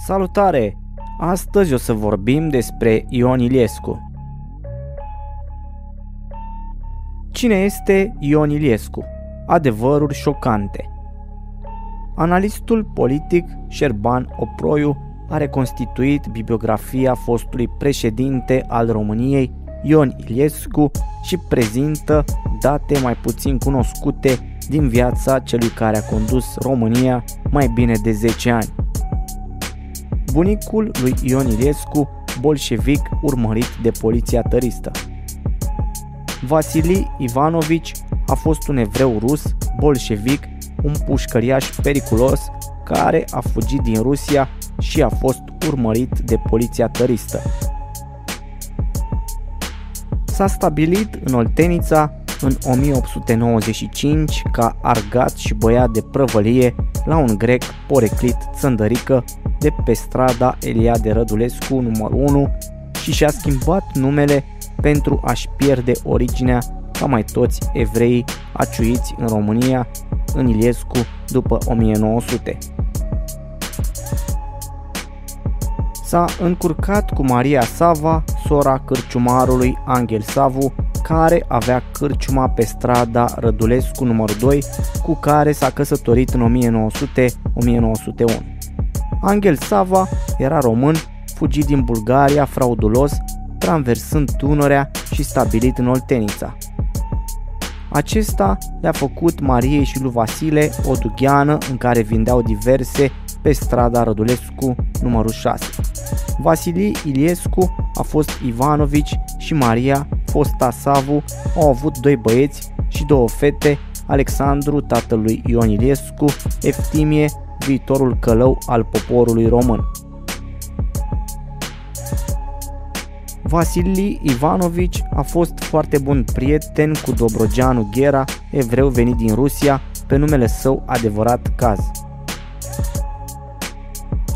Salutare! Astăzi o să vorbim despre Ion Iliescu. Cine este Ion Iliescu? Adevăruri șocante. Analistul politic Șerban Oproiu a reconstituit bibliografia fostului președinte al României, Ion Iliescu, și prezintă date mai puțin cunoscute din viața celui care a condus România mai bine de 10 ani bunicul lui Ion Iliescu, bolșevic urmărit de poliția tăristă. Vasili Ivanovici a fost un evreu rus, bolșevic, un pușcăriaș periculos care a fugit din Rusia și a fost urmărit de poliția tăristă. S-a stabilit în Oltenița în 1895 ca argat și băiat de prăvălie la un grec poreclit țăndărică de pe strada Eliade Rădulescu numărul 1 și și-a schimbat numele pentru a-și pierde originea ca mai toți evrei aciuiți în România în Iliescu după 1900. S-a încurcat cu Maria Sava, sora cârciumarului Angel Savu, care avea cârciuma pe strada Rădulescu numărul 2, cu care s-a căsătorit în 1900-1901. Angel Sava era român, fugit din Bulgaria fraudulos, traversând Tunorea și stabilit în Oltenița. Acesta le-a făcut Mariei și lui Vasile o dugheană în care vindeau diverse pe strada Rădulescu numărul 6. Vasilii Iliescu a fost Ivanovici și Maria, fosta Savu, au avut doi băieți și două fete, Alexandru, tatălui Ion Iliescu, Eftimie, viitorul călău al poporului român. Vasili Ivanovici a fost foarte bun prieten cu Dobrogeanu Ghera, evreu venit din Rusia, pe numele său adevărat Caz.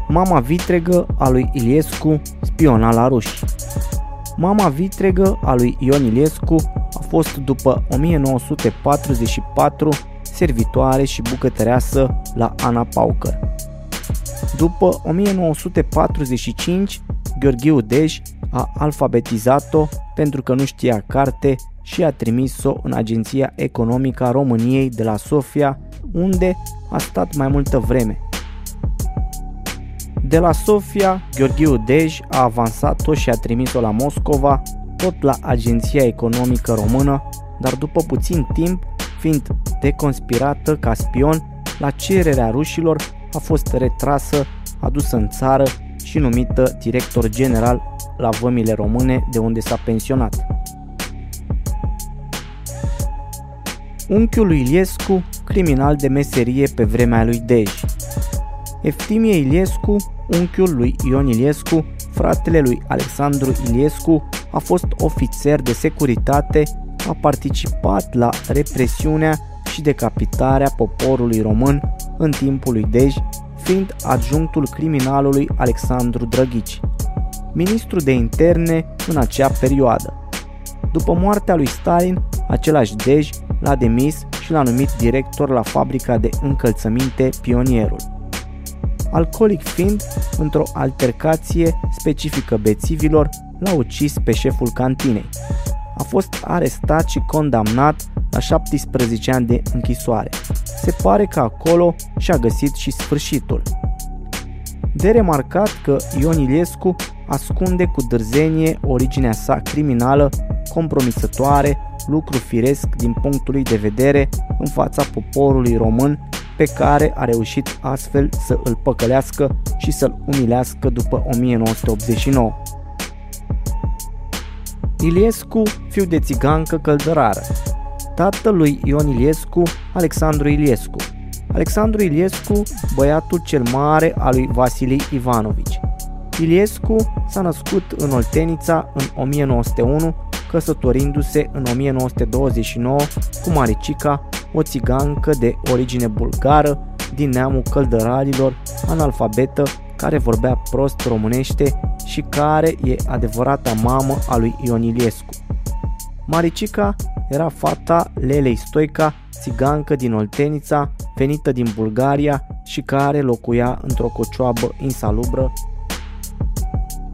Mama vitregă a lui Iliescu spiona la ruși. Mama vitregă a lui Ion Iliescu a fost după 1944 servitoare și bucătăreasă la Ana Paucăr. După 1945, Gheorghiu Dej a alfabetizat-o pentru că nu știa carte și a trimis-o în Agenția Economică a României de la Sofia, unde a stat mai multă vreme. De la Sofia, Gheorghiu Dej a avansat-o și a trimis-o la Moscova, tot la Agenția Economică Română, dar după puțin timp fiind deconspirată ca spion, la cererea rușilor a fost retrasă, adusă în țară și numită director general la vămile române de unde s-a pensionat. Unchiul lui Iliescu, criminal de meserie pe vremea lui Dej. Eftimie Iliescu, unchiul lui Ion Iliescu, fratele lui Alexandru Iliescu, a fost ofițer de securitate a participat la represiunea și decapitarea poporului român în timpul lui Dej, fiind adjunctul criminalului Alexandru Drăghici, ministru de interne în acea perioadă. După moartea lui Stalin, același Dej l-a demis și l-a numit director la fabrica de încălțăminte Pionierul. Alcoolic fiind, într-o altercație specifică bețivilor, l-a ucis pe șeful cantinei a fost arestat și condamnat la 17 ani de închisoare. Se pare că acolo și-a găsit și sfârșitul. De remarcat că Ion Iliescu ascunde cu dârzenie originea sa criminală, compromisătoare, lucru firesc din punctul lui de vedere în fața poporului român pe care a reușit astfel să îl păcălească și să-l umilească după 1989. Iliescu, fiu de țigancă căldărară. Tatăl lui Ion Iliescu, Alexandru Iliescu. Alexandru Iliescu, băiatul cel mare al lui Vasili Ivanovici. Iliescu s-a născut în Oltenița în 1901, căsătorindu-se în 1929 cu Maricica, o țigancă de origine bulgară din neamul căldăralilor, analfabetă, care vorbea prost românește și care e adevărata mamă a lui Ion Iliescu. Maricica era fata Lelei Stoica, țigancă din Oltenița, venită din Bulgaria și care locuia într-o cocioabă insalubră.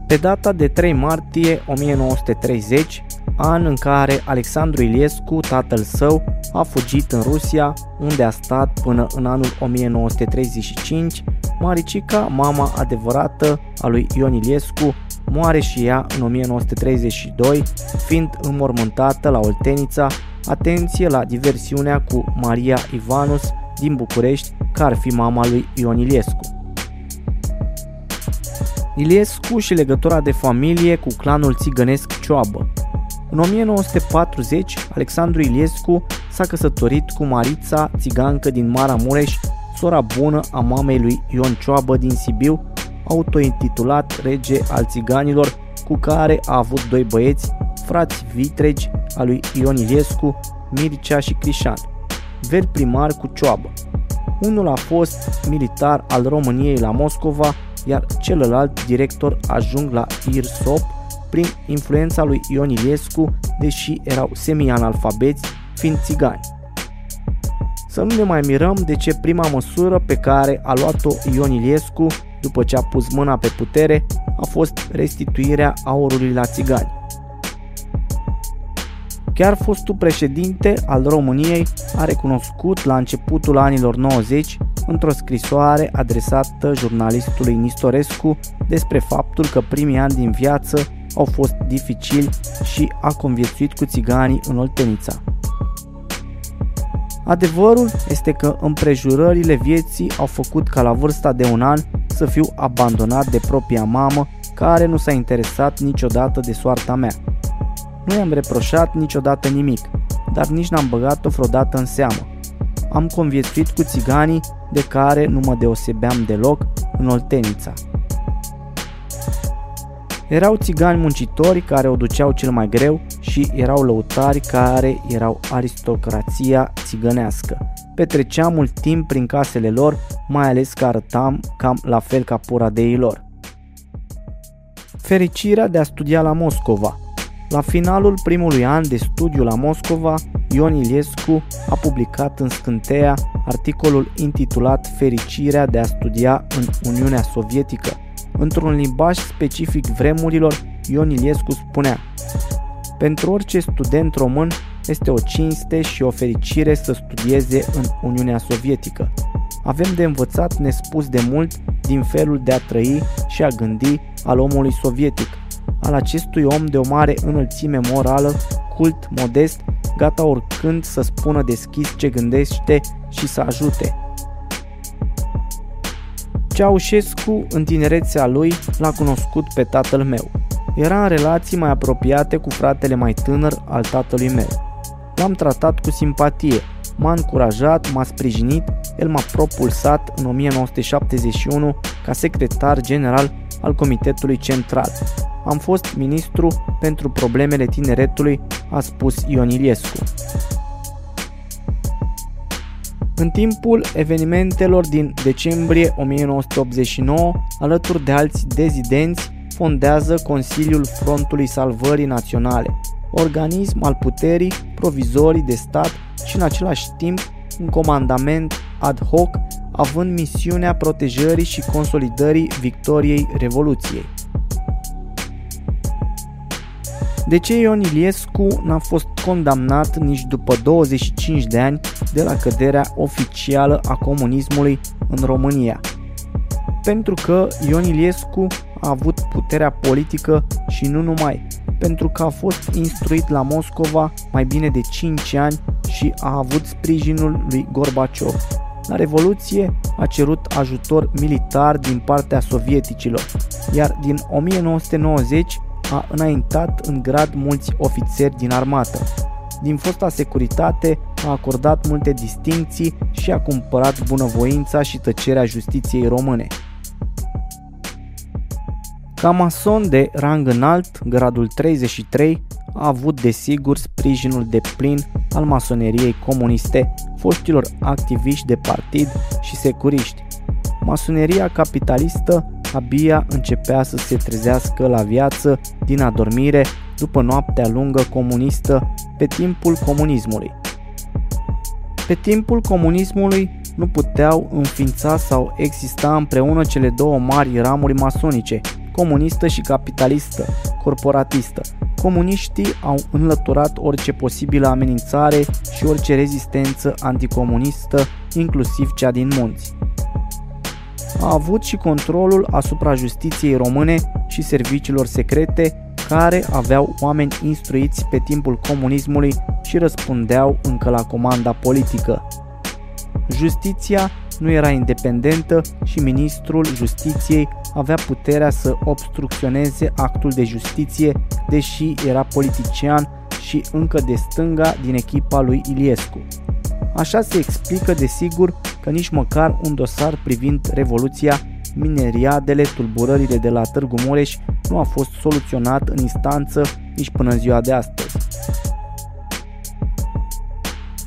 Pe data de 3 martie 1930, an în care Alexandru Iliescu, tatăl său, a fugit în Rusia, unde a stat până în anul 1935, Maricica, mama adevărată a lui Ion Iliescu, moare și ea în 1932, fiind înmormântată la Oltenița, atenție la diversiunea cu Maria Ivanus din București, care ar fi mama lui Ion Iliescu. Iliescu și legătura de familie cu clanul țigănesc Cioabă. În 1940, Alexandru Iliescu s-a căsătorit cu Marița, țigancă din Maramureș, sora bună a mamei lui Ion Cioabă din Sibiu, autointitulat rege al țiganilor, cu care a avut doi băieți, frați vitregi a lui Ion Iliescu, Mircea și Crișan, veri primar cu Cioabă. Unul a fost militar al României la Moscova, iar celălalt director ajung la IRSOP prin influența lui Ion Iliescu, deși erau semi-analfabeți, fiind țigani. Să nu ne mai mirăm de ce prima măsură pe care a luat-o Ion Iliescu după ce a pus mâna pe putere a fost restituirea aurului la țigani. Chiar fostul președinte al României a recunoscut la începutul anilor 90 într-o scrisoare adresată jurnalistului Nistorescu despre faptul că primii ani din viață au fost dificili și a conviețuit cu țiganii în Oltenița. Adevărul este că împrejurările vieții au făcut ca la vârsta de un an să fiu abandonat de propria mamă care nu s-a interesat niciodată de soarta mea. Nu i-am reproșat niciodată nimic, dar nici n-am băgat-o vreodată în seamă. Am conviețuit cu țiganii de care nu mă deosebeam deloc în Oltenița. Erau țigani muncitori care o duceau cel mai greu și erau lăutari care erau aristocrația țigănească. Petreceam mult timp prin casele lor, mai ales că arătam cam la fel ca puradeii lor. Fericirea de a studia la Moscova – la finalul primului an de studiu la Moscova, Ion Iliescu a publicat în scânteia articolul intitulat Fericirea de a studia în Uniunea Sovietică. Într-un limbaj specific vremurilor, Ion Iliescu spunea Pentru orice student român este o cinste și o fericire să studieze în Uniunea Sovietică. Avem de învățat nespus de mult din felul de a trăi și a gândi al omului sovietic – al acestui om de o mare înălțime morală, cult, modest, gata oricând să spună deschis ce gândește și să ajute. Ceaușescu, în tinerețea lui, l-a cunoscut pe tatăl meu. Era în relații mai apropiate cu fratele mai tânăr al tatălui meu. L-am tratat cu simpatie, m-a încurajat, m-a sprijinit, el m-a propulsat în 1971 ca secretar general al Comitetului Central. Am fost ministru pentru problemele tineretului, a spus Ion Iliescu. În timpul evenimentelor din decembrie 1989, alături de alți dezidenți, fondează Consiliul Frontului Salvării Naționale, organism al puterii provizorii de stat și în același timp un comandament ad hoc având misiunea protejării și consolidării victoriei Revoluției. De ce Ion Iliescu n-a fost condamnat nici după 25 de ani de la căderea oficială a comunismului în România? Pentru că Ion Iliescu a avut puterea politică și nu numai, pentru că a fost instruit la Moscova mai bine de 5 ani și a avut sprijinul lui Gorbaciov. La Revoluție a cerut ajutor militar din partea sovieticilor, iar din 1990 a înaintat în grad mulți ofițeri din armată. Din fosta securitate a acordat multe distincții și a cumpărat bunăvoința și tăcerea justiției române. Ca mason de rang înalt, gradul 33, a avut desigur sprijinul de plin al masoneriei comuniste, foștilor activiști de partid și securiști. Masoneria capitalistă abia începea să se trezească la viață din adormire după noaptea lungă comunistă pe timpul comunismului. Pe timpul comunismului nu puteau înființa sau exista împreună cele două mari ramuri masonice, comunistă și capitalistă, corporatistă. Comuniștii au înlăturat orice posibilă amenințare și orice rezistență anticomunistă, inclusiv cea din munți. A avut și controlul asupra justiției române și serviciilor secrete care aveau oameni instruiți pe timpul comunismului și răspundeau încă la comanda politică. Justiția nu era independentă și ministrul justiției avea puterea să obstrucționeze actul de justiție, deși era politician și încă de stânga din echipa lui Iliescu. Așa se explică, desigur, că nici măcar un dosar privind Revoluția, mineriadele, tulburările de la Târgu Mureș nu a fost soluționat în instanță nici până în ziua de astăzi.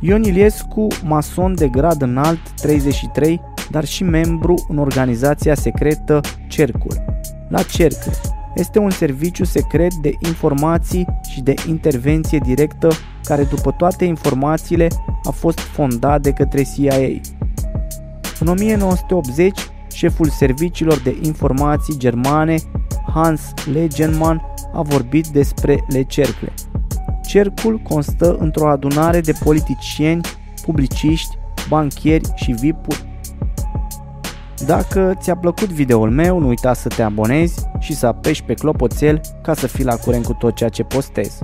Ion Iliescu, mason de grad înalt 33, dar și membru în organizația secretă Cercul. La Cercle este un serviciu secret de informații și de intervenție directă care după toate informațiile a fost fondat de către CIA. În 1980, șeful serviciilor de informații germane, Hans Legenmann, a vorbit despre Le Cercle. Cercul constă într-o adunare de politicieni, publiciști, banchieri și vipuri. Dacă ți-a plăcut videoul meu, nu uita să te abonezi și să apeși pe clopoțel ca să fii la curent cu tot ceea ce postez.